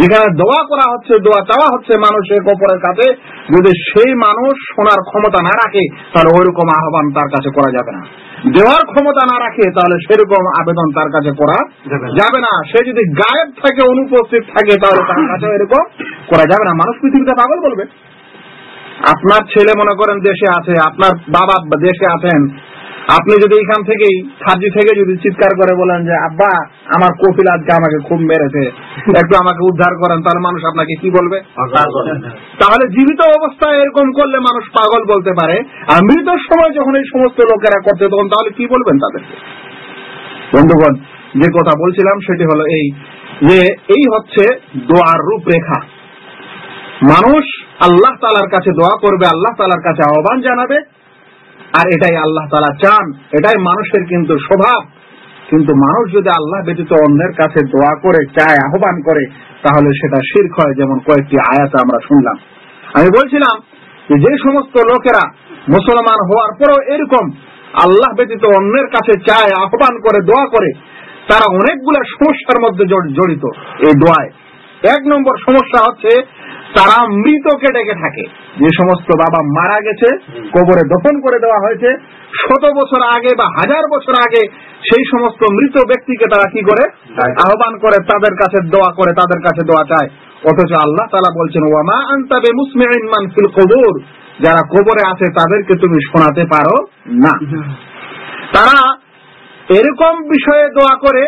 যেখানে দোয়া করা হচ্ছে দোয়া চাওয়া হচ্ছে মানুষের কপরের কাছে যদি সেই মানুষ শোনার ক্ষমতা না রাখে তাহলে ওইরকম আহ্বান তার কাছে করা যাবে না। দেওয়ার ক্ষমতা না রাখে তাহলে সেরকম আবেদন তার কাছে করা যাবে না। সে যদি গায়েব থাকে অনুপস্থিত থাকে তাহলে তার কাছে এরকম করা যাবে না। মানুষ পৃথিবীতে পাগল বলবে। আপনার ছেলে মনে করেন দেশে আছে আপনার বাবা দেশে আছেন আপনি যদি এখান থেকেই সাজি থেকে যদি চিৎকার করে বলেন যে আব্বা আমার কপিল আজকে আমাকে খুব মেরেছে একটু আমাকে উদ্ধার করেন তাহলে মানুষ আপনাকে কি বলবে? তাহলে জীবিত অবস্থায় এরকম করলে মানুষ পাগল বলতে পারে আর মৃত সময় যখন এই সমস্ত লোকেরা করতে তখন তাহলে কি বলবেন তাদেরকে? বন্ধুগণ যে কথা বলছিলাম সেটি হলো এই যে এই হচ্ছে দোয়ার রূপরেখা। মানুষ আল্লাহ তালার কাছে দোয়া করবে আল্লাহ তালার কাছে আহ্বান জানাবে আর এটাই আল্লাহ তালা চান। এটাই মানুষের কিন্তু স্বভাব কিন্তু মানুষ যদি আল্লাহ ব্যতীত অন্যের কাছে দোয়া করে, চায়, আহ্বান করে, তাহলে সেটা শির্ক হয়, যেমন কয়েকটি আয়াতে আমরা শুনলাম। আমি বলছিলাম যে যে সমস্ত লোকেরা মুসলমান হওয়ার পরও এরকম আল্লাহ ব্যতীত অন্যের কাছে চায়, আহ্বান করে, দোয়া করে, তারা অনেকগুলো সমস্যার মধ্যে জড়িত এই দোয়ায়। এক নম্বর সমস্যা হচ্ছে তারা মৃতকে ডেকে থাকে। যে সমস্ত বাবা মারা গেছে কবরে দফন করে দেওয়া হয়েছে শত বছর আগে বা হাজার বছর আগে সেই সমস্ত মৃত ব্যক্তিকে তারা কি করে? আহ্বান করে তাদের কাছে দোয়া করে তাদের কাছে দোয়া চায়। অথচ আল্লাহ তালা বলছেন ওয়ামা আন্তাবে মুসমিন মান ফিল কবর। যারা কবরে আছে তাদেরকে তুমি শোনাতে পারো না। তারা এরকম বিষয়ে দোয়া করে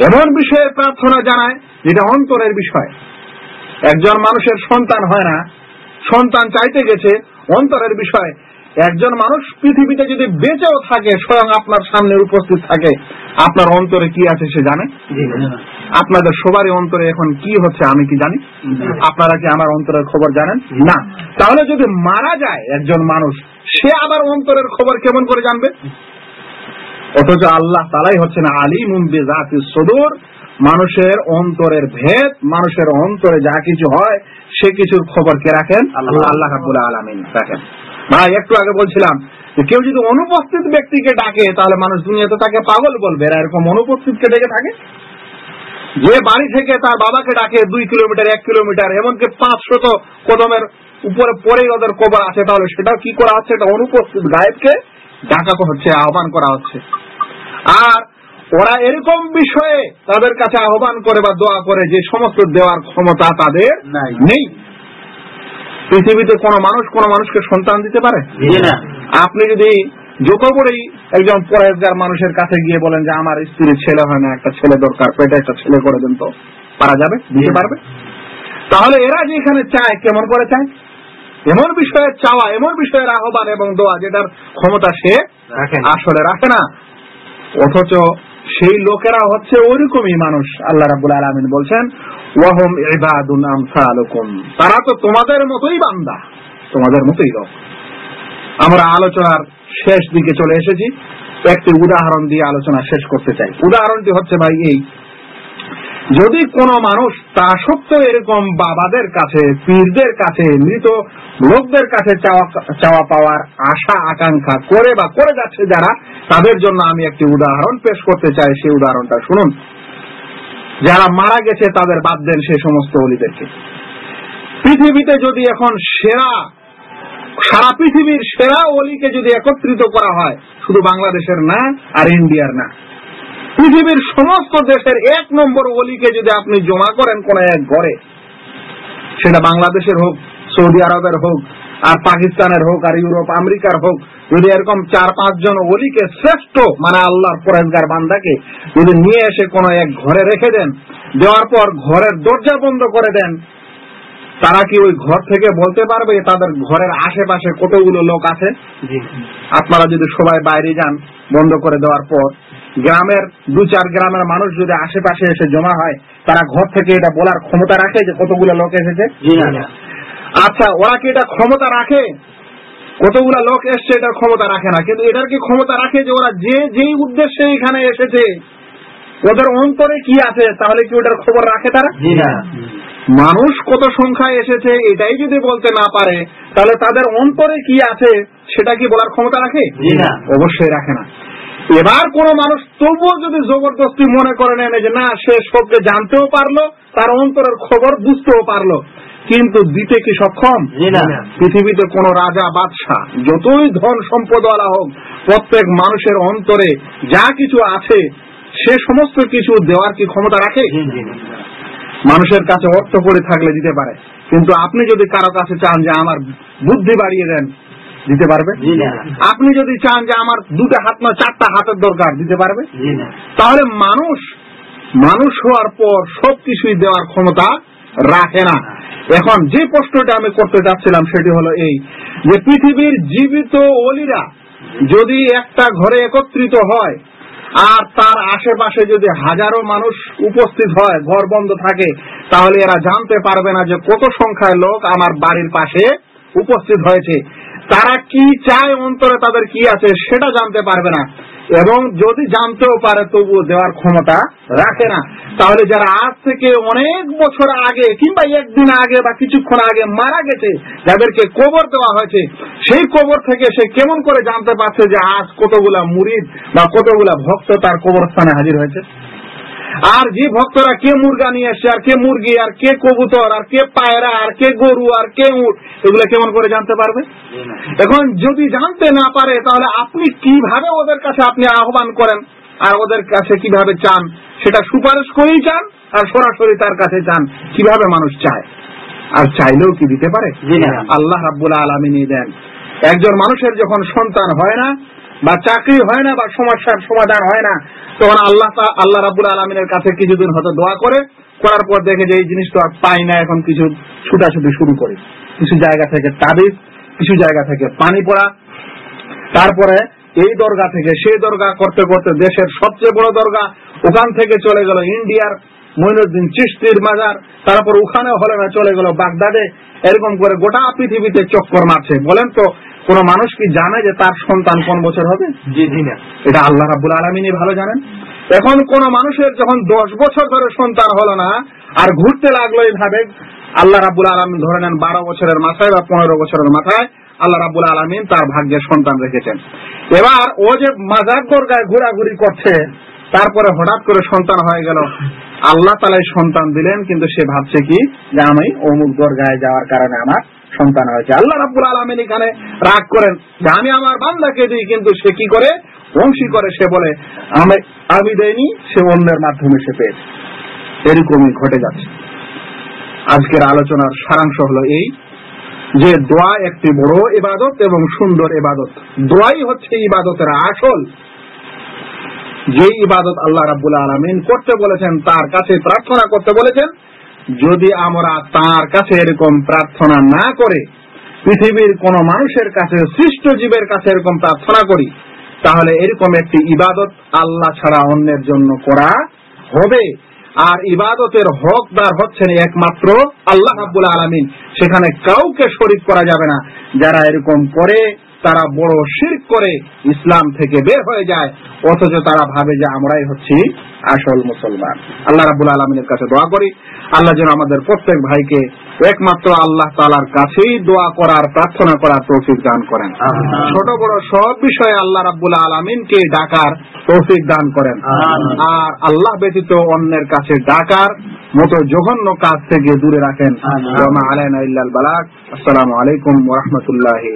এমন বিষয়ে প্রার্থনা জানায় যেটা অন্তরের বিষয়। একজন মানুষের সন্তান হয় না। সন্তান চাইতে গেছে অন্তরের বিষয়। একজন মানুষ পৃথিবীতে যদি বেঁচেও থাকে স্বয়ং আপনার সামনে উপস্থিত থাকে আপনার অন্তরে কি আছে সে জানে? আপনাদের সবারই অন্তরে এখন কি হচ্ছে আমি কি জানি? আপনারা কি আমার অন্তরের খবর জানেন? না। তাহলে যদি মারা যায় একজন মানুষ সে আবার অন্তরের খবর কেমন করে জানবে? অথচ আল্লাহ তালাই হচ্ছেন আলী মুম্বে জাতি সদুর। মানুষের অন্তরের ভেদ মানুষের অন্তরে যা কিছু হয় সে কিছুর খবর কে রাখেন? আল্লাহ। রাবুল আলমিন রাখেন। ভাই একটু আগে বলছিলাম কেউ যদি অনুপস্থিত ব্যক্তিকে ডাকে তাহলে মানুষ দুনিয়াতে তাকে পাগল বলবে। এরা এরকম অনুপস্থিতকে ডেকে থাকে? যে বাড়ি থেকে তার বাবাকে ডাকে দুই কিলোমিটার এক কিলোমিটার এমনকি পাঁচশত কদমের উপরে পরেই ওদের কবর আছে তাহলে সেটাও কি করা হচ্ছে এটা অনুপস্থিত গায়েবকে ডাকা হচ্ছে আহ্বান করা হচ্ছে। আর ওরা এরকম বিষয়ে তাদের কাছে আহ্বান করে বা দোয়া করে যে সমস্ত দেওয়ার ক্ষমতা তাদের নেই। পৃথিবীতে কোন মানুষ কোন মানুষকে সন্তান দিতে পারে? আপনি যদি যত করেই একজন পরেজগার মানুষের কাছে গিয়ে বলেন যে আমার স্ত্রীর ছেলে হয় না একটা ছেলে দরকার পেটে একটা ছেলে করে দেন তো পারা যাবে দিতে পারবে? তাহলে এরা যে এখানে চায় কেমন করে চায়? এমন বিষয়ে চাওয়া এমন বিষয়ের আহ্বান এবং দোয়া যেটার ক্ষমতা সে আসলে রাখে না। অথচ সেই লোকেরা হচ্ছে ওইরকমই মানুষ আল্লাহ রাবুল আলমিন বলছেন ওয়াহম ইবাদুন আমসালুকুম। তারা তো তোমাদের মতোই বান্দা তোমাদের মতোই লোক। আমরা আলোচনার শেষ দিকে চলে এসেছি। একটি উদাহরণ দিয়ে আলোচনা শেষ করতে চাই। উদাহরণটি হচ্ছে ভাই এই যদি কোন মানুষ তা সত্ত্বেও এরকম বাবাদের কাছে, পীরদের কাছে, মৃত লোকদের কাছে চাওয়া পাওয়ার আশা, আকাঙ্ক্ষা করে বা করে যাচ্ছে যারা, তাদের জন্য আমি একটি উদাহরণ পেশ করতে চাই। সেই উদাহরণটা শুনুন। যারা মারা গেছে, তাদের বাদ দেন সেই সমস্ত অলিদেরকে। পৃথিবীতে যদি এখন সেরা, সারা পৃথিবীর সেরা অলিকে যদি একত্রিত করা হয়, শুধু বাংলাদেশের না, আর ইন্ডিয়ার না পৃথিবীর সমস্ত দেশের এক নম্বর অলিকে যদি আপনি জমা করেন কোন এক ঘরে সেটা বাংলাদেশের হোক সৌদি আরবের হোক আর পাকিস্তানের হোক আর ইউরোপ আমেরিকার হোক যদি এরকম চার পাঁচ জন অলিকে শ্রেষ্ঠ মানে আল্লাহর পরেজগার বান্দাকে যদি নিয়ে এসে কোন এক ঘরে রেখে দেন দেওয়ার পর ঘরের দরজা বন্ধ করে দেন তারা কি ওই ঘর থেকে বলতে পারবে তাদের ঘরের আশেপাশে কতগুলো লোক আছে? আপনারা যদি সবাই বাইরে যান বন্ধ করে দেওয়ার পর গ্রামের দু চার গ্রামের মানুষ যদি আশেপাশে এসে জমা হয় তারা ঘর থেকে এটা বলার ক্ষমতা রাখে যে কতগুলো লোক এসেছে? আচ্ছা ওরা কি এটা ক্ষমতা রাখে? কতগুলা লোক এসছে এটার ক্ষমতা রাখে না। কিন্তু এটার কি ক্ষমতা রাখে যে ওরা যে যেই উদ্দেশ্যে এখানে এসেছে ওদের অন্তরে কি আছে তাহলে কি ওটার খবর রাখে তারা? মানুষ কত সংখ্যায় এসেছে এটাই যদি বলতে না পারে তাহলে তাদের অন্তরে কি আছে সেটা কি বলার ক্ষমতা রাখে? অবশ্যই রাখে না। এবার কোন মানুষ তবুও যদি জবরদস্তি মনে করে নেন যে না সে সবকে জানতেও পারল তার অন্তরের খবর বুঝতেও পারল কিন্তু দিতে কি সক্ষম? পৃথিবীতে কোন রাজা বাদশাহ যতই ধন সম্পদ আলা হোক প্রত্যেক মানুষের অন্তরে যা কিছু আছে সে সমস্ত কিছু দেওয়ার কি ক্ষমতা রাখে? মানুষের কাছে অর্থ করে থাকলে দিতে পারে। কিন্তু আপনি যদি কারও কাছে চান যে আমার বুদ্ধি বাড়িয়ে দেন দিতে পারবে? আপনি যদি চান যে আমার দুটো হাত না চারটা হাতের দরকার দিতে পারবে? তাহলে মানুষ মানুষ হওয়ার পর সবকিছুই দেওয়ার ক্ষমতা রাখে না। এখন যে প্রশ্নটা আমি করতে চাচ্ছিলাম সেটি হলো এই যে পৃথিবীর জীবিত অলিরা যদি একটা ঘরে একত্রিত হয় আর তার আশেপাশে যদি হাজারো মানুষ উপস্থিত হয় ঘর বন্ধ থাকে তাহলে এরা জানতে পারবে না যে কত সংখ্যায় লোক আমার বাড়ির পাশে উপস্থিত হয়েছে। তারা কি চায় অন্তরে, তাদের কি আছে সেটা জানতে পারবে না। এবং যদি জানতেও পারে তবু দেওয়ার ক্ষমতা রাখে না। তাহলে যারা আজ থেকে অনেক বছর আগে কিংবা একদিন আগে বা কিছুক্ষণ আগে মারা গেছে, যাদেরকে কবর দেওয়া হয়েছে, সেই কবর থেকে সে কেমন করে জানতে পারছে যে আজ কতগুলা মুরিদ বা কতগুলা ভক্ত তার কবরস্থানে হাজির হয়েছে? আর যে ভক্তরা কে মুরগা নিয়ে এসছে আর কে মুরগি আর কে কবুতর আর কে পায়রা আর কে গরু আর কে উট এগুলো কেমন করে জানতে পারবে? এখন যদি জানতে না পারে তাহলে আপনি কীভাবে ওদের কাছে আপনি আহ্বান করেন? আর ওদের কাছে কীভাবে চান? সেটা সুপারিশ করেই চান আর সরাসরি তার কাছে চান। কীভাবে মানুষ চায়? আর চাইলেও কি দিতে পারে। আল্লাহ রাব্বুল আলমিনই দেন। একজন মানুষের যখন সন্তান হয় না বা চাকরি হয় না বা সমস্যার সমাধান হয় না, তখন আল্লাহ আল্লাহ রাব্বুল আলমিনের কাছে কিছুদিন হয়তো দোয়া করে, করার পর দেখে যে এই জিনিস তো আর পাই না, এখন কিছু ছুটাছুটি শুরু করে। কিছু জায়গা থেকে তাবিজ, কিছু জায়গা থেকে পানি পড়া, তারপরে এই দরগা থেকে সেই দরগা করতে করতে দেশের সবচেয়ে বড় দরগা, ওখান থেকে চলে গেল ইন্ডিয়ার মইনুদ্দিন চিস্তির মাজার, তারপর ওখানে হলে না চলে গেল বাগদাদে, এরকম করে গোটা পৃথিবীতে চক্কর মারছে। বলেন তো কোন মানুষ কি জানে যে তার সন্তান কোন বছর হবে? জি জি, না। এটা আল্লাহ রাবুল আলমিনই ভালো জানেন। এখন কোন মানুষের যখন দশ বছর ধরে সন্তান হলো না, আর ঘুরতে লাগল এইভাবে, আল্লাহ রাবুল আলমিন ধরে নেন বারো বছরের মাথায় বা পনেরো বছরের মাথায়, আল্লাহ রাবুল আলমিন তার ভাগ্যে সন্তান রেখেছেন। এবার ও যে মাজার দরগায় ঘোরাঘুরি করছে তারপরে হঠাৎ করে সন্তান হয়ে গেল। আল্লাহ তালাই সন্তান দিলেন, কিন্তু সে ভাবছে কি? যে আমি অমুক দরগায় যাওয়ার কারণে আমার সন্তান হয়েছে। আল্লাহ রাব্বুল আলমিন এখানে রাগ করেন যে, আমি আমার বান্দাকে দিই, কিন্তু সে কি করে? বংশী করে। সে বলে, আমি আমি দেয়নি সে অন্যের মাধ্যমে সে পেয়েছে। এরকমই ঘটে যাচ্ছে। আজকের আলোচনার সারাংশ হলো এই যে, দোয়া একটি বড় ইবাদত এবং সুন্দর ইবাদত। দোয়াই হচ্ছে ইবাদতের আসল যে ইবাদত আল্লাহ রাব্বুল আলমিন করতে বলেছেন, তার কাছে প্রার্থনা করতে বলেছেন, যদি আমরা তার কাছে এরকম প্রার্থনা না করে, পৃথিবীর কোন মানুষের কাছে, সৃষ্ট জীবের কাছে এরকম প্রার্থনা করি, তাহলে এরকম একটি ইবাদত আল্লাহ ছাড়া অন্যের জন্য করা হবে। আর ইবাদতের হকদার হচ্ছেন একমাত্র আল্লাহ রাব্বুল আলমিন। সেখানে কাউকে শরিক করা যাবে না। যারা এরকম করে তারা বড় শির করে ইসলাম থেকে বের হয়ে যায়, অথচ তারা ভাবে যে আমরাই হচ্ছি আসল মুসলমান। আল্লাহ রাবুল আলমিনের কাছে দোয়া করি। আল্লাহ যেন আমাদের প্রত্যেক ভাইকে একমাত্র আল্লাহ তালার কাছেই দোয়া করার প্রার্থনা করার তৌফিক দান করেন। ছোট বড় সব বিষয়ে আল্লাহ রাব্বুল আলমিনকে ডাকার তৌফিক দান করেন। আর আল্লাহ ব্যতীত অন্যের কাছে ডাকার মতো জঘন্য কাজ থেকে দূরে রাখেন। আসসালামু আলাইকুম ওয়া রাহমাতুল্লাহি